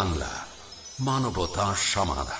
বাংলা মানবতা সমাধান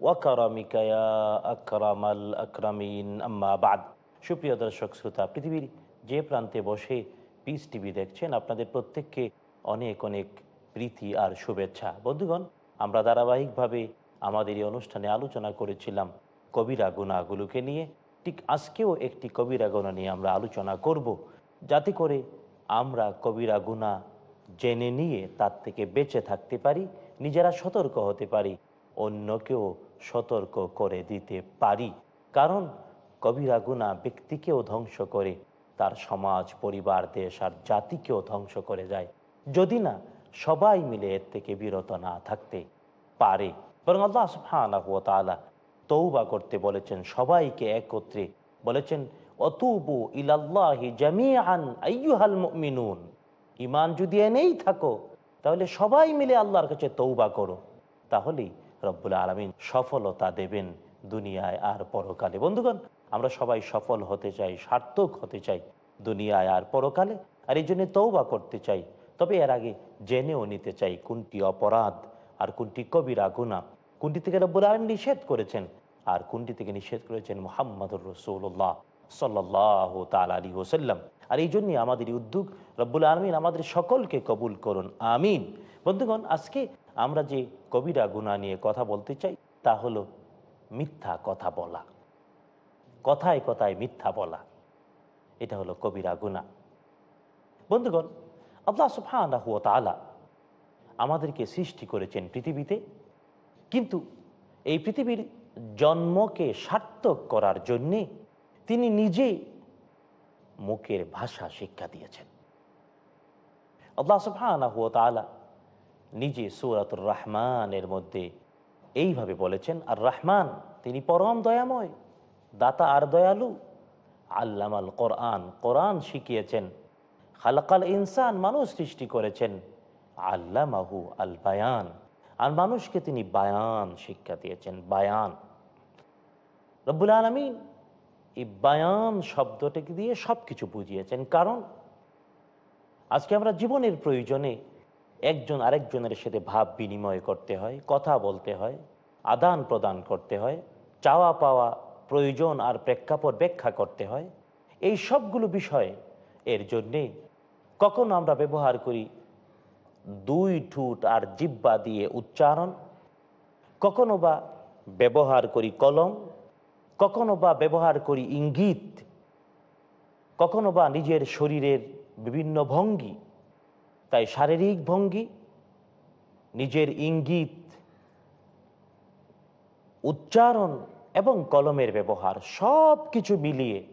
ওয়াকারামিকায়া আকরামাল আকরামিন, আম্মা বাদ। সুপ্রিয় দর্শক, শ্রোতা, পৃথিবীর যে প্রান্তে বসে পিস টিভি দেখছেন, আপনাদের প্রত্যেককে অনেক অনেক প্রীতি আর শুভেচ্ছা। বন্ধুগণ, আমরা ধারাবাহিকভাবে আমাদের এই অনুষ্ঠানে আলোচনা করেছিলাম কবিরা গুণাগুলোকে নিয়ে। ঠিক আজকেও একটি কবিরা গুণা নিয়ে আমরা আলোচনা করব। যাতে করে আমরা কবিরা গুণা জেনে নিয়ে তার থেকে বেঁচে থাকতে পারি, নিজেরা সতর্ক হতে পারি, অন্যকেও সতর্ক করে দিতে পারি। কারণ কবিরা গুণা ব্যক্তিকেও ধ্বংস করে, তার সমাজ, পরিবার, দেশ আর জাতিকেও ধ্বংস করে যায়। যদি না, সবাই মিলে এর থেকে বিরত না থাকতে পারে। বরং আল্লাহ সুফানা তৌবা করতে বলেছেন, সবাইকে একত্রে বলেছেন, অতুবু ইলাল্লাহি মুমিনুন। ইমান যদি এনেই থাকো, তাহলে সবাই মিলে আল্লাহর কাছে তৌবা করো। তাহলেই রব্বুল আলমিন সফলতা দেবেন দুনিয়ায় আর পরকালে। বন্ধুগণ, আমরা সবাই সফল হতে চাই, সার্থক হতে চাই দুনিয়ায় আর পরকালে, আর এই জন্য তৌবা করতে চাই। তবে এর আগে জেনেও নিতে চাই কোনটি অপরাধ আর কোনটি কবিরা গুণা কোনটি থেকে রব্বুল আলম নিষেধ করেছেন আর কোনটি থেকে নিষেধ করেছেন মোহাম্মদুর রসুল্লাহ সাল্লাহ তাল আলী ওসাল্লাম আর এই জন্যই আমাদের উদ্যোগ রব্বুল আলমিন আমাদের সকলকে কবুল করুন, আমিন। বন্ধুগণ, আজকে আমরা যে কবিরা গুণা নিয়ে কথা বলতে চাই, তা হলো মিথ্যা কথা বলা। কথায় কথায় মিথ্যা বলা। এটা হলো কবিরা গুণা। বন্ধুগণ, আল্লাহ সুফানাহ তালা আমাদেরকে সৃষ্টি করেছেন পৃথিবীতে, কিন্তু এই পৃথিবীর জন্মকে সার্থক করার জন্যে তিনি নিজে মুখের ভাষা শিক্ষা দিয়েছেন। আল্লাহ সুফানাহ তালা নিজে সুরাতুর রহমানের মধ্যে এইভাবে বলেছেন, আর রহমান, তিনি পরম দয়াময়, দাতা আর দয়ালু। আল্লামাল কোরআন কোরআন শিখিয়েছেন, খালাকাল ইনসান মানুষ সৃষ্টি করেছেন, আল্লামাহু আল বায়ান। আর মানুষকে তিনি বায়ান শিক্ষা দিয়েছেন, বায়ান। রব্বুল আলমী এই বায়ান শব্দটাকে দিয়ে সব কিছু বুঝিয়েছেন। কারণ আজকে আমরা জীবনের প্রয়োজনে একজন আরেকজনের সাথে ভাব বিনিময় করতে হয়, কথা বলতে হয়, আদান প্রদান করতে হয়, চাওয়া পাওয়া, প্রয়োজন আর প্রেক্ষাপট ব্যাখ্যা করতে হয়। এই সবগুলো বিষয় এর জন্যে কখনো আমরা ব্যবহার করি দুই ঠুট আর জিব্বা দিয়ে উচ্চারণ, কখনো বা ব্যবহার করি কলম, কখনো বা ব্যবহার করি ইঙ্গিত, কখনো বা নিজের শরীরের বিভিন্ন ভঙ্গি। তাই শারীরিক ভঙ্গি, নিজের ইঙ্গিত, উচ্চারণ এবং কলমের ব্যবহার সব কিছু মিলিয়ে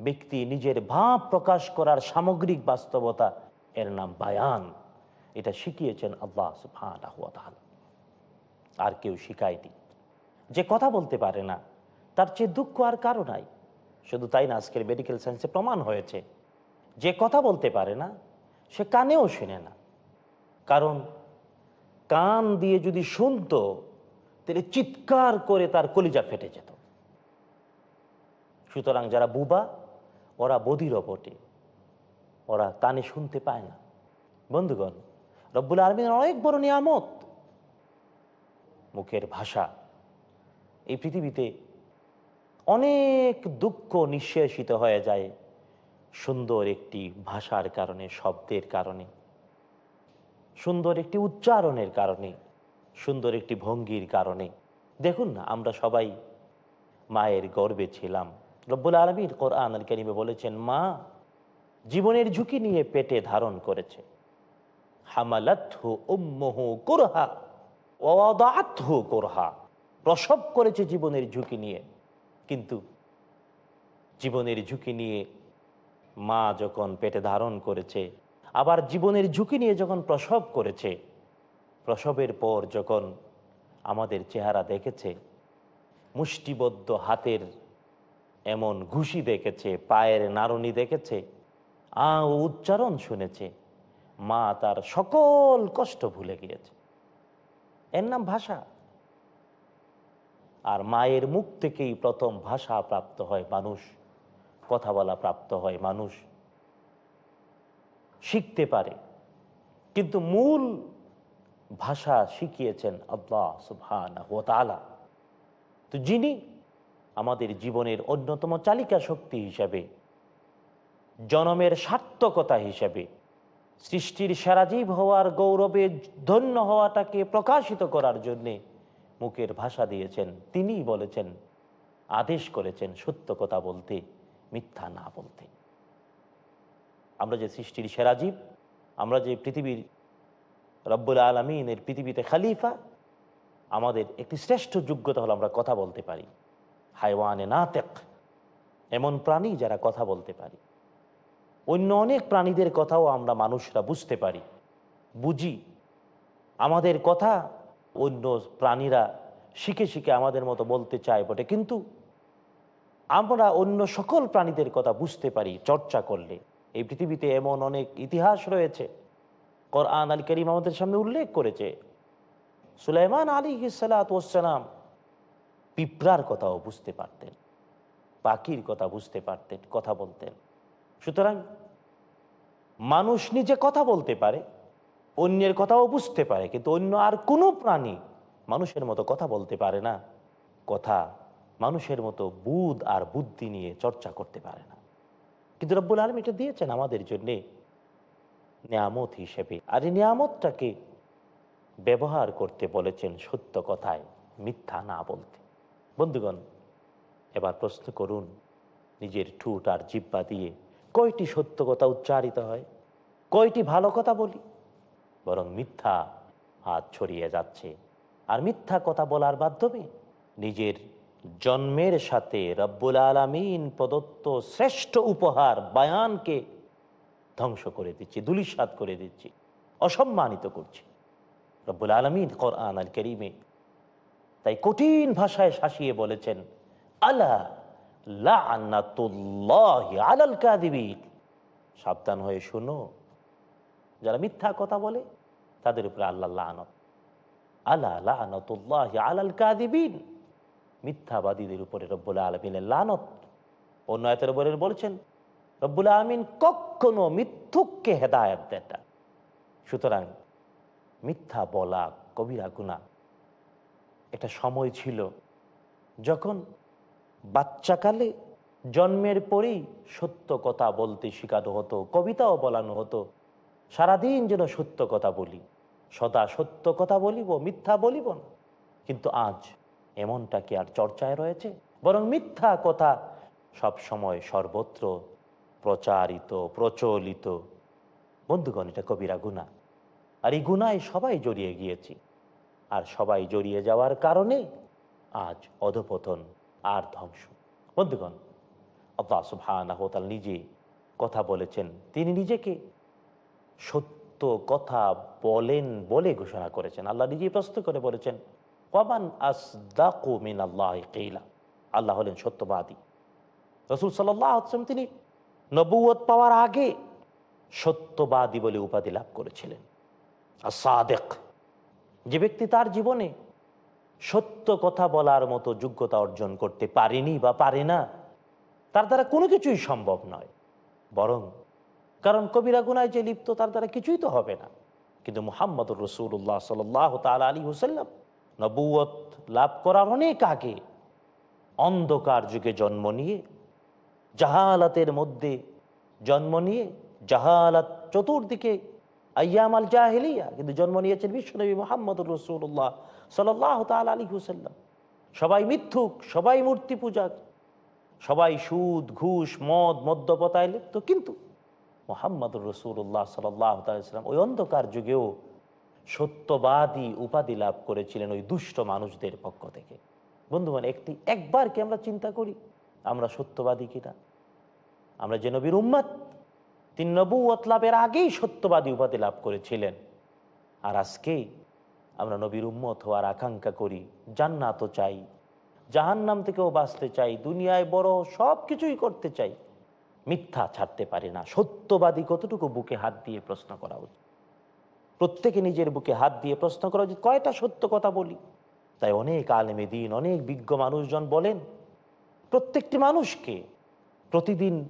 ব্যক্তি নিজের ভাব প্রকাশ করার সামগ্রিক বাস্তবতা এর নাম বায়ান। এটা শিখিয়েছেন আল্লাহ সুফান আর কেউ শিখায়নি। যে কথা বলতে পারে না, তার চেয়ে দুঃখ আর কারও নাই। শুধু তাই না, আজকের মেডিকেল সায়েন্সে প্রমাণ হয়েছে। যে কথা বলতে পারে না সে কানেও শোনে না। কারণ কান দিয়ে যদি শুনতো, তাহলে চিৎকার করে তার কলিজা ফেটে যেত। সুতরাং যারা বুবা, ওরা বধির বটে ওরা কানে শুনতে পায় না। বন্ধুগণ, রব্বুল আলমিনের অনেক বড় নিয়ামত। মুখের ভাষা। এই পৃথিবীতে অনেক দুঃখ নিঃশেষিত হয়ে যায়। সুন্দর একটি ভাষার কারণে, শব্দের কারণে। সুন্দর একটি উচ্চারণের কারণে, সুন্দর একটি ভঙ্গির কারণে। দেখুন না, আমরা সবাই মায়ের গর্বে ছিলাম। রব্বুল আলমীর কোরআন আল করিমে বলেছেন, মা জীবনের ঝুঁকি নিয়ে পেটে ধারণ করেছে। প্রসব করেছে জীবনের ঝুঁকি নিয়ে। কিন্তু জীবনের ঝুঁকি নিয়ে মা যখন পেটে ধারণ করেছে, আবার জীবনের ঝুঁকি নিয়ে যখন প্রসব করেছে, প্রসবের পর যখন আমাদের চেহারা দেখেছে, মুষ্টিবদ্ধ হাতের এমন ঘুষি দেখেছে, পায়ের নারণি দেখেছে, আ উচ্চারণ শুনেছে, মা তার সকল কষ্ট ভুলে গিয়েছে। এর নাম ভাষা। আর মায়ের মুখ থেকেই প্রথম ভাষা প্রাপ্ত হয় মানুষ। কথা বলা প্রাপ্ত হয় মানুষ। শিখতে পারে। কিন্তু মূল ভাষা শিখিয়েছেন আল্লাহ সুবহান তো যিনি আমাদের জীবনের অন্যতম চালিকা শক্তি হিসাবে, জনমের সার্থকতা হিসাবে, সৃষ্টির সারাজীব হওয়ার গৌরবে ধন্য হওয়াটাকে প্রকাশিত করার জন্যে মুখের ভাষা দিয়েছেন, তিনিই বলেছেন, আদেশ করেছেন সত্য কথা বলতে। মিথ্যা না বলতে। আমরা যে সৃষ্টির সেরাজীব আমরা যে পৃথিবীর রব্বুল আলমিনের পৃথিবীতে খালিফা, আমাদের একটি শ্রেষ্ঠ যোগ্যতা হলো আমরা কথা বলতে পারি। হাইওয়ানে না তেক এমন প্রাণী যারা কথা বলতে পারি। অন্য অনেক প্রাণীদের কথাও আমরা মানুষরা বুঝতে পারি। বুঝি, আমাদের কথা অন্য প্রাণীরা শিখে শিখে আমাদের মতো বলতে চায় বটে। কিন্তু আমরা অন্য সকল প্রাণীদের কথা বুঝতে পারি, চর্চা করলে। এই পৃথিবীতে এমন অনেক ইতিহাস রয়েছে। কোরআন আল করিম আমাদের সামনে উল্লেখ করেছে। সুলাইমান আলী সালাম পিঁপড়ার কথাও বুঝতে পারতেন, পাখির কথা বুঝতে পারতেন, কথা বলতেন। সুতরাং মানুষ নিজে কথা বলতে পারে, অন্যের কথাও বুঝতে পারে, কিন্তু অন্য আর কোনো প্রাণী মানুষের মতো কথা বলতে পারে না। কথা মানুষের মতো বুধ আর বুদ্ধি নিয়ে চর্চা করতে পারে না। কিন্তু রব্বুল আলম এটা দিয়েছেন আমাদের জন্যে নিয়ামত হিসেবে। আর এই নিয়ামতটাকে ব্যবহার করতে বলেছেন সত্য কথায়, মিথ্যা না বলতে। বন্ধুগণ, এবার প্রশ্ন করুন, নিজের ঠুট আর জিব্বা দিয়ে কয়টি সত্য কথা উচ্চারিত হয়? কয়টি ভালো কথা বলি? বরং মিথ্যা হাত ছড়িয়ে যাচ্ছে। আর মিথ্যা কথা বলার মাধ্যমে নিজের জন্মের সাথে রব্বুল আলমিন প্রদত্ত শ্রেষ্ঠ উপহার বায়ানকে ধ্বংস করে দিচ্ছি দুলিশাত করে দিচ্ছি, অসম্মানিত করছি। রব্বুল আলমিন কোরআন আল করিমে তাই কঠিন ভাষায় শাসিয়ে বলেছেন আল্লাহ আলাল কাদিবিন সাবধান হয়ে শুনো, যারা মিথ্যা কথা বলে তাদের উপরে আল্লাহ আনত আল্লাহ লানতুল্লাহ আলাল কাদিবিন মিথ্যাবাদীদের উপরে রব্বুল আলমিনের লানত। অন্য এতের উপরে বলছেন, রব্বুল আলমিন কখনো মিথ্যুককে হেদায়ত দেন না। সুতরাং মিথ্যা বলা কবিরা গুণা একটা সময় ছিল যখন বাচ্চাকালে জন্মের পরেই সত্য কথা বলতে শেখানো হতো, কবিতাও বলানো হতো। সারাদিন যেন সত্য কথা বলি, সদা সত্য কথা বলিব, মিথ্যা বলিব না। কিন্তু আজ এমনটা কি আর চর্চায় রয়েছে? বরং মিথ্যা কথা সব সময় সর্বত্র প্রচারিত, প্রচলিত। বন্ধুগণ, এটা কবিরা গুণা আর এই গুণায় সবাই জড়িয়ে গিয়েছি। আর সবাই জড়িয়ে যাওয়ার কারণে আজ অধপতন আর ধ্বংস। বন্ধুগণ, আল্লাহ সুবহানাহু নিজে কথা বলেছেন। তিনি নিজেকে সত্য কথা বলেন বলে ঘোষণা করেছেন। আল্লাহ নিজেই প্রশ্ন করে বলেছেন মিন আল্লাহ আল্লাহ হলেন সত্যবাদী। রসুল সাল্লাম তিনি নবুয়ত পাওয়ার আগে সত্যবাদী বলে উপাধি লাভ করেছিলেন। আর যে ব্যক্তি তার জীবনে সত্য কথা বলার মতো যোগ্যতা অর্জন করতে পারেনি বা পারে না, তার দ্বারা কোনো কিছুই সম্ভব নয়। বরং, কারণ কবিরা গুনায় যে লিপ্ত, তার দ্বারা কিছুই তো হবে না। কিন্তু মুহাম্মদুর রসুল্লাহ সাল তাল আলী হুসাল্লাম নবুয়ত লাভ করার অনেক আগে অন্ধকার যুগে জন্ম নিয়ে, জাহালাতের মধ্যে জন্ম নিয়ে, জাহালাত চতুর্দিকে আয়াম আল জাহেলিয়া কিন্তু জন্ম নিয়েছেন বিশ্বনবী মোহাম্মদুর রসুল্লাহ সাল্লাহ তাল আলী হুসাল্লাম সবাই মিথ্যুক, সবাই মূর্তি পূজা সবাই সুদ, ঘুষ, মদ, মদ্যপতায় লিপ্ত। কিন্তু মোহাম্মদুর রসুল্লাহ সাল্লাম ওই অন্ধকার যুগেও সত্যবাদী উপাধি লাভ করেছিলেন ওই দুষ্ট মানুষদের পক্ষ থেকে। বন্ধুগণ, একটি একবার কি আমরা চিন্তা করি, আমরা সত্যবাদী কিনা? আমরা যে নবীর উম্মাদ তিন নবুয়ত লাভের আগেই সত্যবাদী উপাধি লাভ করেছিলেন। আর আজকে আমরা নবীর উম্মত হওয়ার আকাঙ্ক্ষা করি জান্নাতও চাই, জাহান্নাম থেকেও বাঁচতে চাই, দুনিয়ায় বড় সব কিছুই করতে চাই। মিথ্যা ছাড়তে পারি না। সত্যবাদী কতটুকু বুকে হাত দিয়ে প্রশ্ন করা উচিত? প্রত্যেকে নিজের বুকে হাত দিয়ে প্রশ্ন করা উচিত কয়টা সত্য কথা বলি? তাই অনেক আলেমে দিন, অনেক বিজ্ঞ মানুষজন বলেন, প্রত্যেকটি মানুষকে প্রতিদিন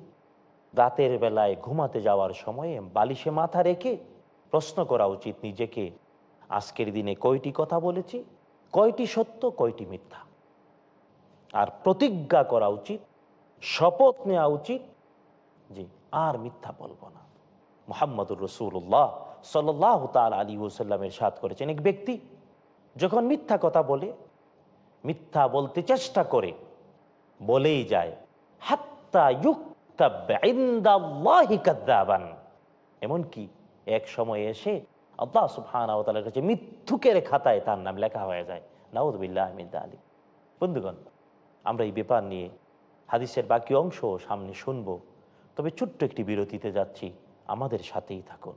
রাতের বেলায় ঘুমাতে যাওয়ার সময়ে বালিশে মাথা রেখে প্রশ্ন করা উচিত নিজেকে, আজকের দিনে কয়টি কথা বলেছি? কয়টি সত্য, কয়টি মিথ্যা? আর প্রতিজ্ঞা করা উচিত, শপথ নেওয়া উচিত যে আর মিথ্যা বলব না। মোহাম্মদুর রসুল্লাহ সাল্লাহ তাল আলী ওসাল্লামের সাথ করেছেন। এক ব্যক্তি যখন মিথ্যা কথা বলে, মিথ্যা বলতে চেষ্টা করে, বলেই যায়, হাত্তা ইউক্তাবান এমনকি এক সময় এসে কাছে মিথ্যুকের খাতায় তার নাম লেখা হয়ে যায়। নাউদ্দিল্লাহ আহমিদ আলী বন্ধুগণ, আমরা এই ব্যাপার নিয়ে হাদিসের বাকি অংশ সামনে শুনব। তবে ছোট্ট একটি বিরতিতে যাচ্ছি। আমাদের সাথেই থাকুন।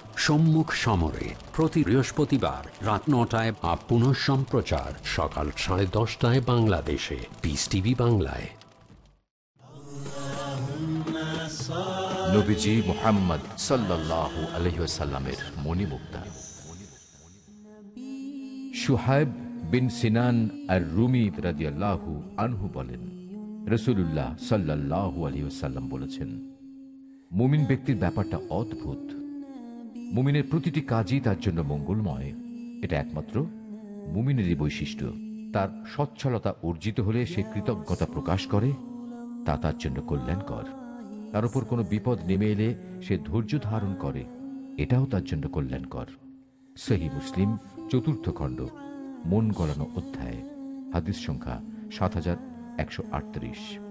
সম্মুখ সমরে প্রতি বৃহস্পতিবার রাত নটায় বা পুনঃ সম্প্রচার, সকাল সাড়ে দশটায় বাংলাদেশে। পিস টিভি বাংলায়। নবীজি মোহাম্মদ সাল্লাহ আলহিসাল্লামের বিন সিনান আর আনহু বলেন বলেছেন, মুমিন ব্যক্তির ব্যাপারটা অদ্ভুত। মুমিনের প্রতিটি কাজই তার জন্য মঙ্গলময়। এটা একমাত্র মুমিনেরই বৈশিষ্ট্য। তার সচ্ছলতা অর্জিত হলে সে কৃতজ্ঞতা প্রকাশ করে, তা তার জন্য কল্যাণকর। তার উপর কোনো বিপদ নেমে এলে সে ধৈর্য ধারণ করে, এটাও তার জন্য কল্যাণকর। সহি মুসলিম, চতুর্থ খণ্ড, মন গলানো অধ্যায়, হাদিস সংখ্যা সাত হাজার একশো আটত্রিশ।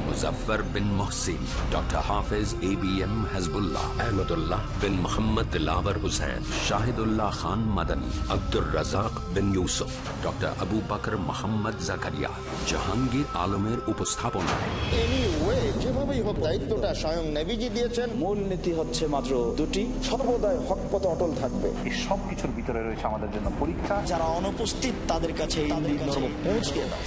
Muzaffar bin Mohsin doctor Hafez A B M Hasbullah Ahmadullah bin Mohammad Dilabar Hussain Shahidullah Khan Madani Abdur Razzak bin Yusuf doctor Abu Bakr Mohammad Zakaria Jahangir আলমের উপস্থাপনায় যেভাবেই হোক দায়িত্বটা স্বয়ং নেভিজি দিয়েছেন। মূল নীতি হচ্ছে মাত্র দুটি। সর্বদাই হক পথে অটল থাকবে। এই সব কিছুর ভিতরে রয়েছে আমাদের জন্য পরীক্ষা। যারা অনুপস্থিত তাদের কাছে এই পৌঁছে দাও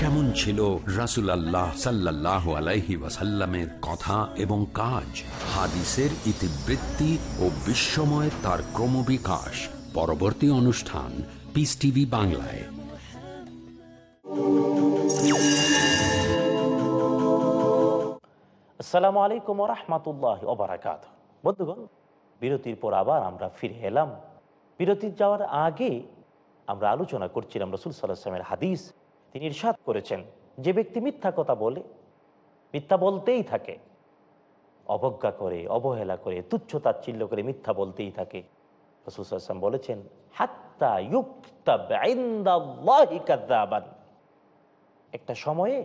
কেমন ছিল রাসুল আল্লাহ সাল্লাহ আলাইহি ওয়াসাল্লামের কথা এবং কাজ? হাদিসের ইতিবৃত্তি ও বিশ্বময় তার ক্রমবিকাশ। পরবর্তী অনুষ্ঠান পিস টিভি বাংলায়। আসসালামু আলাইকুম রহমতুল্লাহ ওবরাকাত বন্ধুগণ, বিরতির পর আবার আমরা ফিরে এলাম। বিরতির যাওয়ার আগে আমরা আলোচনা করছিলাম রসুল সাল্লাহামের হাদিস। তিনি ইরশাদ করেছেন। যে ব্যক্তি মিথ্যা কথা বলে, মিথ্যা বলতেই থাকে। অবজ্ঞা করে, অবহেলা করে, তুচ্ছ তাচ্ছিল্য করে মিথ্যা বলতেই থাকে। রসুল সাল্লাম বলেছেন একটা সময়ে,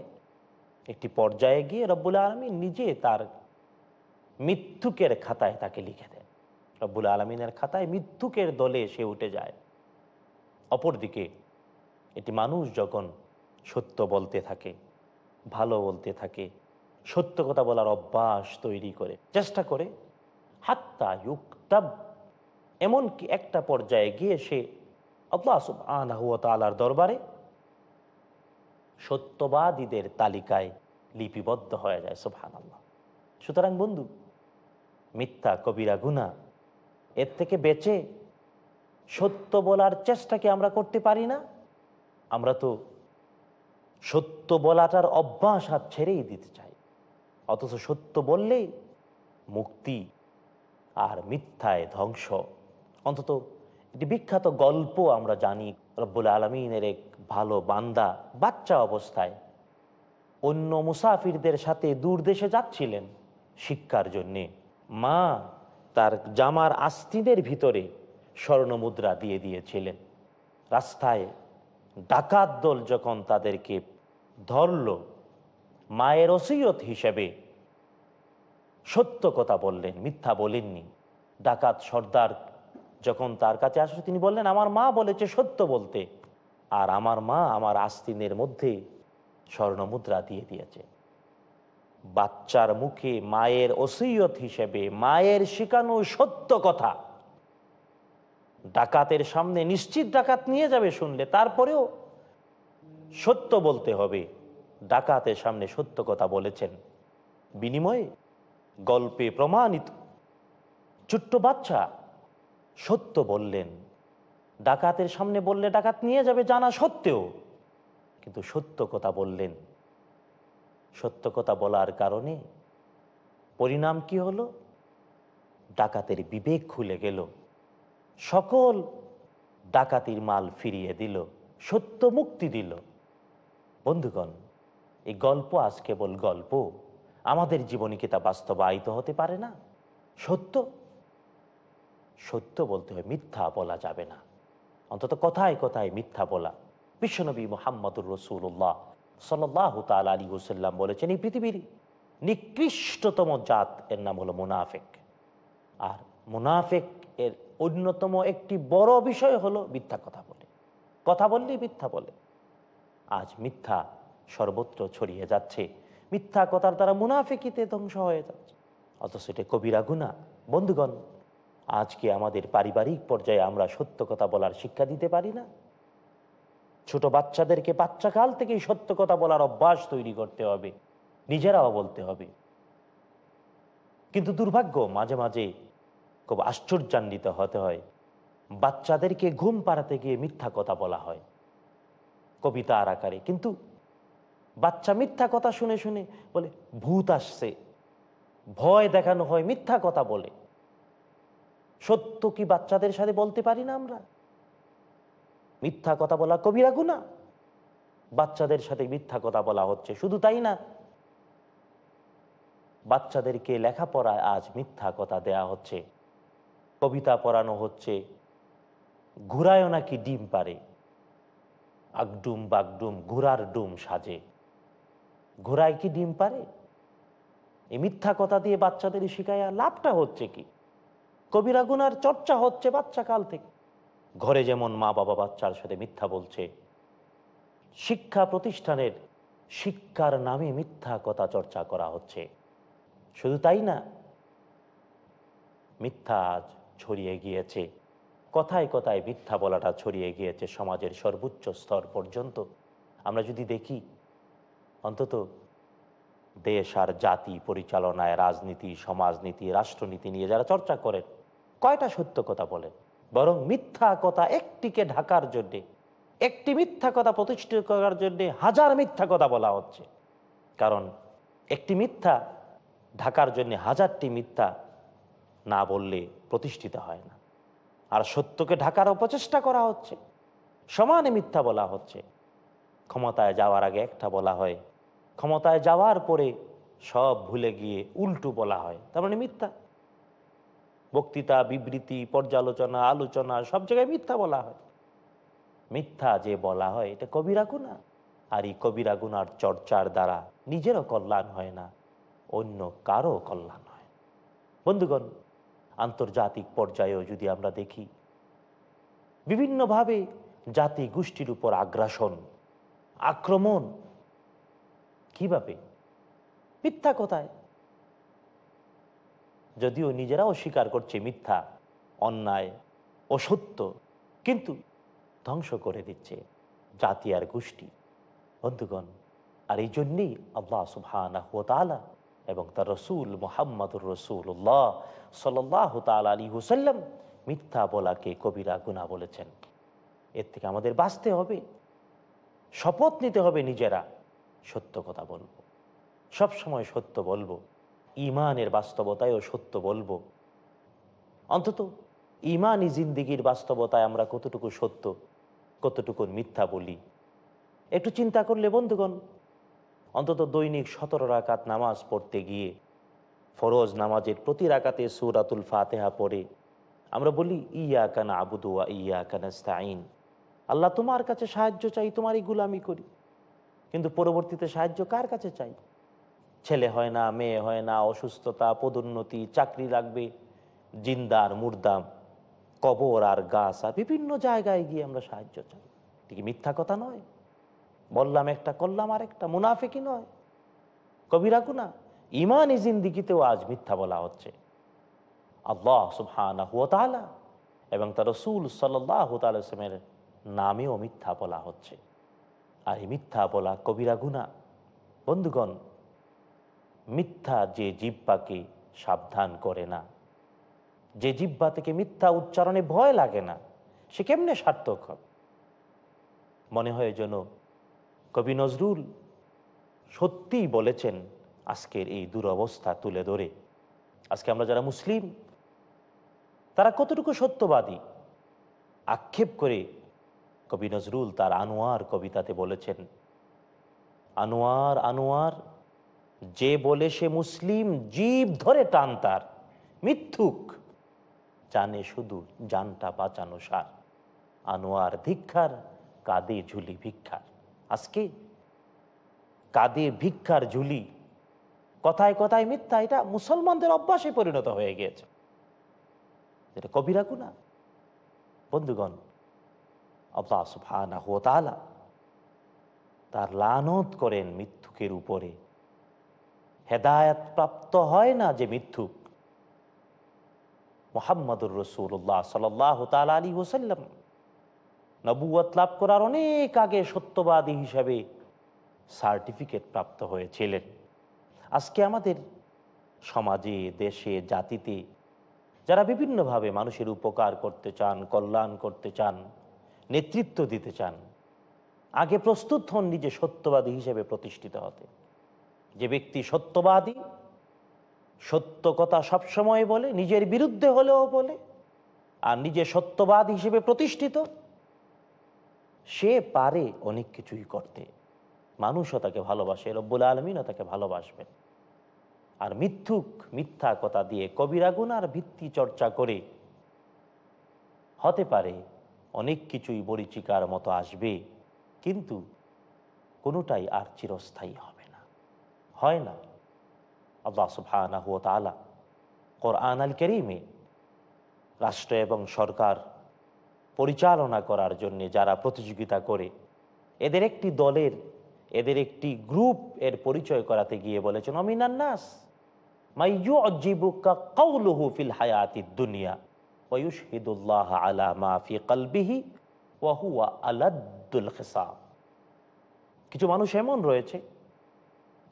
একটি পর্যায়ে গিয়ে রব্বুল আলমী নিজে তার মৃত্যুকের খাতায় তাকে লিখে দেন। রব্বুল আলমিনের খাতায় মৃত্যুকের দলে সে উঠে যায়। অপরদিকে এটি মানুষ যখন সত্য বলতে থাকে, ভালো বলতে থাকে, সত্য কথা বলার অভ্যাস তৈরি করে। চেষ্টা করে, হাত্তা ইউক্তাব, এমনকি একটা পর্যায়ে গিয়ে সে আল্লাহ আলার দরবারে সত্যবাদীদের তালিকায় লিপিবদ্ধ হয়ে যায় সোফান আল্লাহ সুতরাং বন্ধু, মিথ্যা কবিরা গুণা এর থেকে বেঁচে সত্য বলার চেষ্টা কি আমরা করতে পারি না। আমরা তো সত্য বলাটার অভ্যাস হাত ছেড়েই দিতে চাই। অথচ সত্য বললেই মুক্তি আর মিথ্যায় ধ্বংস। অন্তত একটি বিখ্যাত গল্প আমরা জানি, রব্বুল আলমিনের এক ভালো বান্দা বাচ্চা অবস্থায় অন্য মুসাফিরদের সাথে দূর দেশে যাচ্ছিলেন শিক্ষার জন্যে। মা তার জামার আস্তিনের ভিতরে স্বর্ণ মুদ্রা দিয়ে দিয়েছিলেন। রাস্তায় ডাকাত দল যখন তাদেরকে ধরল, মায়ের ওসিয়ত হিসেবে সত্য কথা বললেন, মিথ্যা বলেননি। ডাকাত সর্দার যখন তার কাছে আসলে তিনি বললেন, আমার মা বলেছে সত্য বলতে, আর আমার মা আমার আস্তিনের মধ্যে স্বর্ণমুদ্রা দিয়ে দিয়েছে। বাচ্চার মুখে মায়ের ওসিয়ত হিসেবে মায়ের শিখানো সত্য কথা। ডাকাতের সামনে নিশ্চিত ডাকাত নিয়ে যাবে শুনলে, তারপরেও সত্য বলতে হবে। ডাকাতের সামনে সত্য কথা বলেছেন। বিনিময়ে গল্পে প্রমাণিত ছোট্ট বাচ্চা সত্য বললেন। ডাকাতের সামনে বললে ডাকাত নিয়ে যাবে জানা সত্ত্বেও, কিন্তু সত্য কথা বললেন। সত্য কথা বলার কারণে পরিণাম কি হলো? ডাকাতের বিবেক খুলে গেল। সকল ডাকাতির মাল ফিরিয়ে দিল, সত্য মুক্তি দিল। বন্ধুগণ, এই গল্প আজ কেবল গল্প। আমাদের জীবনে কি তা বাস্তবায়িত হতে পারে না? সত্য? সত্য বলতে হয় মিথ্যা বলা যাবে না। অন্তত কথায় কথায় মিথ্যা বলা। বিশ্বনবী মোহাম্মদুর রসুল্লাহ সাল্লাহ তাল আলী হুসাল্লাম বলেছেন, এই পৃথিবীর নিকৃষ্টতম জাত এর নাম হলো মুনাফেক। আর মুনাফেক এর অন্যতম একটি বড় বিষয় হলো মিথ্যা কথা বলে। কথা বললেই মিথ্যা বলে। আজ মিথ্যা সর্বত্র ছড়িয়ে যাচ্ছে। মিথ্যা কথার দ্বারা মুনাফেকিতে ধ্বংস হয়ে যাচ্ছে। অথচ এটা কবিরা গুণা। বন্ধুগণ, আজকে আমাদের পারিবারিক পর্যায়ে আমরা সত্য কথা বলার শিক্ষা দিতে পারি না। ছোট বাচ্চাদেরকে বাচ্চাকাল থেকেই সত্য কথা বলার অভ্যাস তৈরি করতে হবে। নিজেরাও বলতে হবে। কিন্তু দুর্ভাগ্য, মাঝে মাঝে খুব আশ্চর্যান্বিত হতে হয়। বাচ্চাদেরকে ঘুম পাড়াতে গিয়ে মিথ্যা কথা বলা হয়। কবিতার আকারে। কিন্তু বাচ্চা মিথ্যা কথা শুনে শুনে বলে, ভূত আসছে। ভয় দেখানো হয় মিথ্যা কথা বলে। সত্য কি বাচ্চাদের সাথে বলতে পারি না আমরা? মিথ্যা কথা বলা কবিরা গুণা। বাচ্চাদের সাথে মিথ্যা কথা বলা হচ্ছে শুধু তাই না। বাচ্চাদেরকে লেখাপড়ায় আজ মিথ্যা কথা দেয়া হচ্ছে। কবিতা পড়ানো হচ্ছে, ঘুরায়ও নাকি ডিম পারে। আগডুম বাগডুম, ঘোড়ার ডুম সাজে। ঘোড়ায় কি ডিম পারে? এই মিথ্যা কথা দিয়ে বাচ্চাদের শিখাইয়া লাভটা হচ্ছে কি? কবিরা গুনার চর্চা হচ্ছে বাচ্চা কাল থেকে। ঘরে যেমন মা বাবা বাচ্চার সাথে মিথ্যা বলছে, শিক্ষা প্রতিষ্ঠানের শিক্ষার নামে মিথ্যা কথা চর্চা করা হচ্ছে। শুধু তাই না, মিথ্যা আজ ছড়িয়ে গিয়েছে। কথায় কথায় মিথ্যা বলাটা ছড়িয়ে গিয়েছে সমাজের সর্বোচ্চ স্তর পর্যন্ত। আমরা যদি দেখি, অন্তত দেশ আর জাতি পরিচালনায় রাজনীতি, সমাজনীতি, রাষ্ট্রনীতি নিয়ে যারা চর্চা করেন, কয়টা সত্য কথা বলেন? বরং মিথ্যা কথা একটিকে ঢাকার জন্যে, একটি মিথ্যা কথা প্রতিষ্ঠিত করার জন্যে হাজার মিথ্যা কথা বলা হচ্ছে। কারণ একটি মিথ্যা ঢাকার জন্য হাজারটি মিথ্যা না বললে প্রতিষ্ঠিত হয় না। আর সত্যকে ঢাকার অপচেষ্টা করা হচ্ছে। সমানে মিথ্যা বলা হচ্ছে। ক্ষমতায় যাওয়ার আগে একটা বলা হয়, ক্ষমতায় যাওয়ার পরে সব ভুলে গিয়ে উল্টো বলা হয়, তার মানে মিথ্যা। বক্তৃতা, বিবৃতি, পর্যালোচনা, আলোচনা, সব জায়গায় মিথ্যা বলা হয়। মিথ্যা যে বলা হয়, এটা কবিরা গুণা। আর এই কবিরা গুনার চর্চার দ্বারা নিজেরও কল্যাণ হয় না, অন্য কারও কল্যাণ হয় বন্ধুগণ আন্তর্জাতিক পর্যায়েও যদি আমরা দেখি, বিভিন্নভাবে জাতি গোষ্ঠীর উপর আগ্রাসন, আক্রমণ, কীভাবে? মিথ্যা কোথায়? যদিও নিজেরাও স্বীকার করছে মিথ্যা, অন্যায়, অসত্য, কিন্তু ধ্বংস করে দিচ্ছে জাতি আর গোষ্ঠী। বন্ধুগণ, আর এই জন্যেই আল্লাহ সুবহান এবং তার রসুল মোহাম্মদুর রসুল্লাহ সাল্লাহ তাল আলী হুসাল্লাম মিথ্যা বলাকে কবিরা গুণা বলেছেন। এর থেকে আমাদের বাঁচতে হবে, শপথ নিতে হবে নিজেরা। সত্য কথা বলব সব সময় সত্য বলব, ইমানের বাস্তবতায়ও সত্য বলব। অন্তত ইমানই জিন্দিগির বাস্তবতায় আমরা কতটুকু সত্য, কতটুকু মিথ্যা বলি, একটু চিন্তা করলে বন্ধুগণ অন্তত দৈনিক সতেরো রাকাত নামাজ পড়তে গিয়ে, ফরোজ নামাজের প্রতি রাকাতে সুরাতুল ফাতেহা পড়ে। আমরা বলি ইয়া কানা আবুদুয়া ইয়া কানাস্তাইন আল্লাহ তোমার কাছে সাহায্য চাই, তোমারই গুলামি করি। কিন্তু পরবর্তীতে সাহায্য কার কাছে চাই? ছেলে হয় না, মেয়ে হয় না, অসুস্থতা, পদোন্নতি, চাকরি লাগবে জিন্দার মুর্দাম কবর আর গাছ আর বিভিন্ন জায়গায় গিয়ে আমরা সাহায্য চাই। এটা কি মিথ্যা কথা নয়? বললাম একটা করলাম আর একটা মুনাফিকি নয়, কবিরা গুনা ইমানই জিন্দিগিতেও আজ মিথ্যা বলা হচ্ছে। আল্লাহ সুবহানা এবং তার রসুল সাল্লাহ নামেও মিথ্যা বলা হচ্ছে। আর এই মিথ্যা বলা কবিরা গুনা বন্ধুগণ, মিথ্যা যে জিব্বাকে সাবধান করে না, যে জিব্বা থেকে মিথ্যা উচ্চারণে ভয় লাগে না, সে কেমনে সার্থক হবে? মনে হয় যেন কবি নজরুল সত্যিই বলেছেন, আজকের এই দুরবস্থা তুলে ধরে। আজকে আমরা যারা মুসলিম, তারা কতটুকু সত্যবাদী? আক্ষেপ করে কবি নজরুল তার আনোয়ার কবিতাতে বলেছেন, আনোয়ার আনোয়ার, যে বলে সে মুসলিম জীব ধরে টান তার, মিথ্যুক, জানে শুধু জানটা বাঁচানো সার। আনোয়ার ধিক্ষার কাঁদে ঝুলি ভিক্ষার। আজকে কাঁদে ভিক্ষার ঝুলি? কথায় কথায় মিথ্যা, এটা মুসলমানদের অভ্যাসে পরিণত হয়ে গিয়েছে। এটা কবিরা গুণা। বন্ধুগণ, আল্লাহ সুবহানাহু ওয়া তাআলা তার লানত করেন মিথ্যুকের উপরে। হেদায়াত প্রাপ্ত হয় না যে মিথ্যুক মোহাম্মদুর রসুল্লাহ সাল্লাহ তাল আলী হোসাল্লাম নবুয়ত লাভ করার অনেক আগে সত্যবাদী হিসাবে সার্টিফিকেট প্রাপ্ত হয়েছিলেন। আজকে আমাদের সমাজে, দেশে, জাতিতে যারা বিভিন্নভাবে মানুষের উপকার করতে চান, কল্যাণ করতে চান, নেতৃত্ব দিতে চান, আগে প্রস্তুত হন নিজে সত্যবাদী হিসেবে প্রতিষ্ঠিত হতে। যে ব্যক্তি সত্যবাদী, সত্য কথা সবসময় বলে, নিজের বিরুদ্ধে হলেও বলে, আর নিজে সত্যবাদ হিসেবে প্রতিষ্ঠিত সে পারে অনেক কিছুই করতে। মানুষও তাকে ভালোবাসে, রব্বুল আলমিনও তাকে ভালোবাসবেন। আর মিথ্যুক মিথ্যা কথা দিয়ে কবিরা গুনার ভিত্তি চর্চা করে হতে পারে অনেক কিছুই বরিচিকার মতো আসবে, কিন্তু কোনোটাই আর চিরস্থায়ী হবে না। হয় না? আল্লাহ সুবহানাহু ওয়া তাআলা কোরআন আল করিমে রাষ্ট্র এবং সরকার পরিচালনা করার জন্য যারা প্রতিযোগিতা করে, এদের একটি দলের, এদের একটি গ্রুপ এর পরিচয় করাতে গিয়ে বলেছেন অমিনান্নাস মাই ইউজিবুকা কাউলুহু ফিল হায়াতিদ দুনিয়া ওয়ুশহিদুল্লাহ আলা মা ফি কলবিহি, ওয়া হুয়া আলাদ্দুল খিসাব। কিছু মানুষ এমন রয়েছে,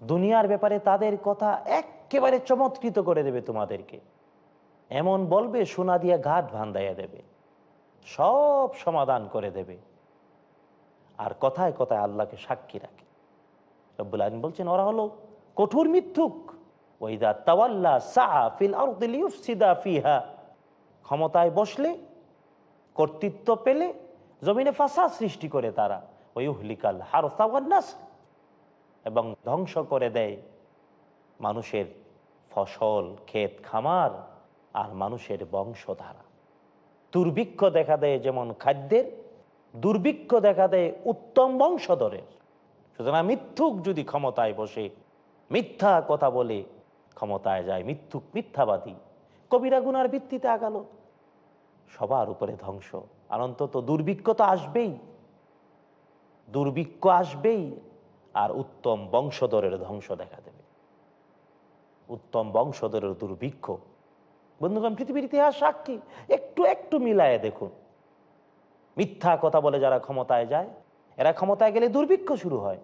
দুনিয়ার ব্যাপারে তাদের কথা একেবারে চমৎকৃত করে দেবে তোমাদেরকে। এমন বলবে, সোনা দিয়ে ঘাট ভান্দাইয়া দেবে। সব সমাধান করে দেবে। আর কথায় কথায় আল্লাহকে সাক্ষী রাখে। রব্বুল আলম বলছেন, ওরা হলো কঠোর মিথ্যুক। ওইদা তাওয়াল্লা ফিহা। ক্ষমতায় বসলে, কর্তৃত্ব পেলে, জমিনে ফাঁসা সৃষ্টি করে তারা। ওই উহলিকাল হারসাওয়ান্নাস এবং ধ্বংস করে দেয় মানুষের ফসল, ক্ষেত, খামার আর মানুষের বংশধারা। দুর্ভিক্ষ দেখা দেয় যেমন খাদ্যের, দুর্ভিক্ষ দেখা দেয় উত্তম বংশধরের। সুতরাং মিথ্যুক যদি ক্ষমতায় বসে, মিথ্যা কথা বলে, ক্ষমতায় যায় মিথ্যুক, মিথ্যাবাদী। কবিরা গুনার ভিত্তিতে আগালো। সবার উপরে ধ্বংস। আর অন্তত দুর্ভিক্ষ তো আসবেই। দুর্ভিক্ষ আসবেই, আর উত্তম বংশধরের ধ্বংস দেখা দেবে। উত্তম বংশধরের দুর্ভিক্ষ বন্ধুগণ, পৃথিবীর ইতিহাস সাক্ষী। একটু একটু মিলায় দেখুন। মিথ্যা কথা বলে যারা ক্ষমতায় যায়, এরা ক্ষমতায় গেলে দুর্ভিক্ষ শুরু হয়।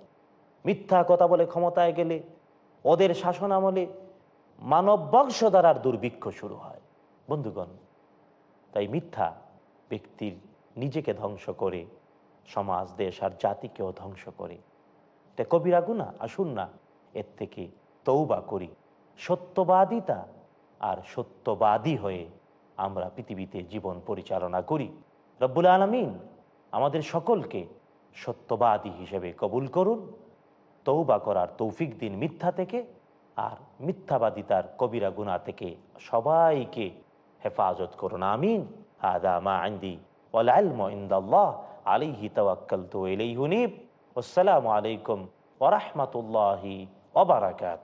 মিথ্যা কথা বলে ক্ষমতায় গেলে ওদের শাসন আমলে মানব বংশ দ্বারার দুর্ভিক্ষ শুরু হয়। বন্ধুগণ, তাই মিথ্যা ব্যক্তির নিজেকে ধ্বংস করে, সমাজ, দেশ আর জাতিকেও ধ্বংস করে। এটা কবিরা গুণা আসুন না এর থেকে তৌবা করি। সত্যবাদিতা আর সত্যবাদী হয়ে আমরা পৃথিবীতে জীবন পরিচালনা করি। রব্বুল আলমিন আমাদের সকলকে সত্যবাদী হিসেবে কবুল করুন তৌবা করার তৌফিক দিন মিথ্যা থেকে আর মিথ্যাবাদিতার কবিরা গুণা থেকে সবাইকে হেফাজত করুন, আমিন। হাদা মা আন্দি ওলাইন্দাল্লাহ আলিহি তওয়াক্কাল তো এলেই হুনিব আসসালামু আলাইকুম ওরহমতুল্লাহি ওবরাকাত